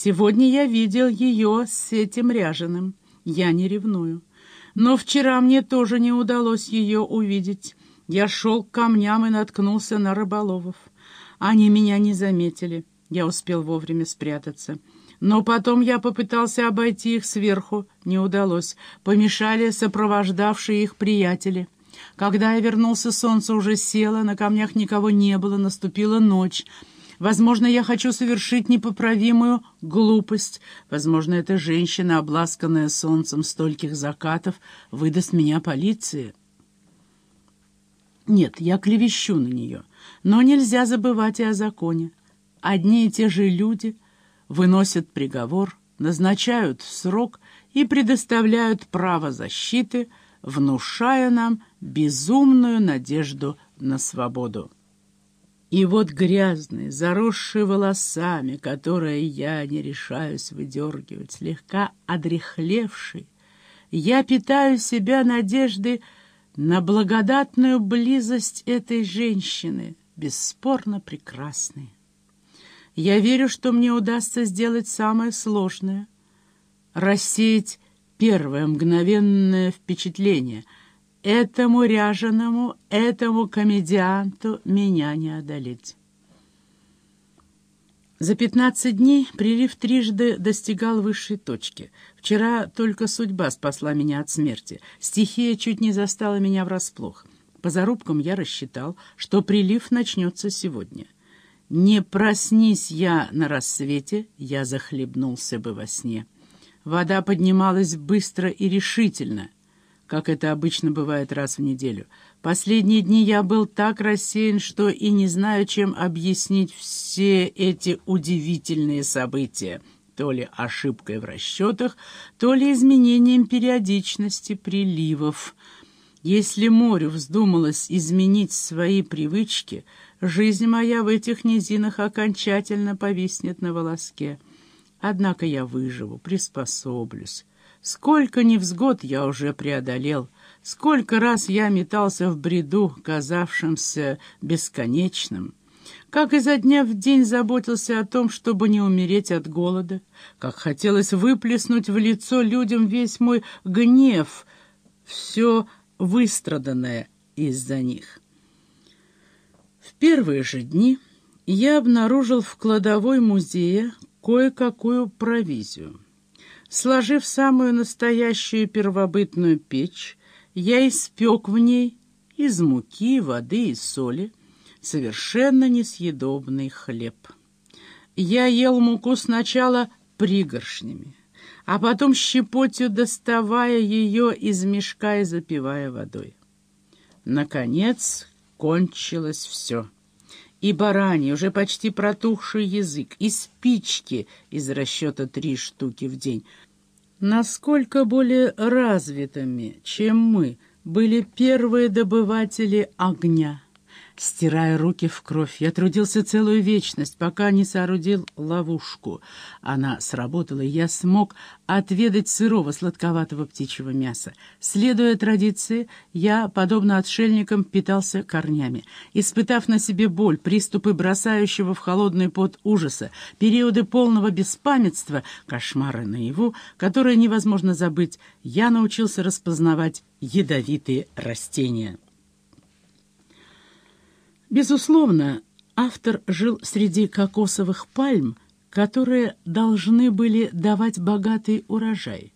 Сегодня я видел ее с этим ряженым. Я не ревную. Но вчера мне тоже не удалось ее увидеть. Я шел к камням и наткнулся на рыболовов. Они меня не заметили. Я успел вовремя спрятаться. Но потом я попытался обойти их сверху. Не удалось. Помешали сопровождавшие их приятели. Когда я вернулся, солнце уже село, на камнях никого не было, наступила ночь. Возможно, я хочу совершить непоправимую глупость. Возможно, эта женщина, обласканная солнцем стольких закатов, выдаст меня полиции. Нет, я клевещу на нее. Но нельзя забывать и о законе. Одни и те же люди выносят приговор, назначают срок и предоставляют право защиты, внушая нам безумную надежду на свободу. И вот грязный, заросший волосами, которые я не решаюсь выдергивать, слегка одрехлевший, я питаю себя надеждой на благодатную близость этой женщины, бесспорно прекрасной. Я верю, что мне удастся сделать самое сложное — рассеять первое мгновенное впечатление — Этому ряженому, этому комедианту меня не одолеть. За пятнадцать дней прилив трижды достигал высшей точки. Вчера только судьба спасла меня от смерти. Стихия чуть не застала меня врасплох. По зарубкам я рассчитал, что прилив начнется сегодня. Не проснись я на рассвете, я захлебнулся бы во сне. Вода поднималась быстро и решительно — как это обычно бывает раз в неделю. Последние дни я был так рассеян, что и не знаю, чем объяснить все эти удивительные события. То ли ошибкой в расчетах, то ли изменением периодичности приливов. Если морю вздумалось изменить свои привычки, жизнь моя в этих низинах окончательно повиснет на волоске. Однако я выживу, приспособлюсь. Сколько невзгод я уже преодолел, сколько раз я метался в бреду, казавшемся бесконечным, как изо дня в день заботился о том, чтобы не умереть от голода, как хотелось выплеснуть в лицо людям весь мой гнев, все выстраданное из-за них. В первые же дни я обнаружил в кладовой музея кое-какую провизию. Сложив самую настоящую первобытную печь, я испек в ней из муки, воды и соли совершенно несъедобный хлеб. Я ел муку сначала пригоршнями, а потом щепотью доставая ее из мешка и запивая водой. Наконец кончилось все. И бараний, уже почти протухший язык, и спички из расчета три штуки в день. Насколько более развитыми, чем мы, были первые добыватели огня. Стирая руки в кровь, я трудился целую вечность, пока не соорудил ловушку. Она сработала, и я смог отведать сырого сладковатого птичьего мяса. Следуя традиции, я, подобно отшельникам, питался корнями. Испытав на себе боль, приступы бросающего в холодный пот ужаса, периоды полного беспамятства, кошмары наяву, которые невозможно забыть, я научился распознавать ядовитые растения. Безусловно, автор жил среди кокосовых пальм, которые должны были давать богатый урожай.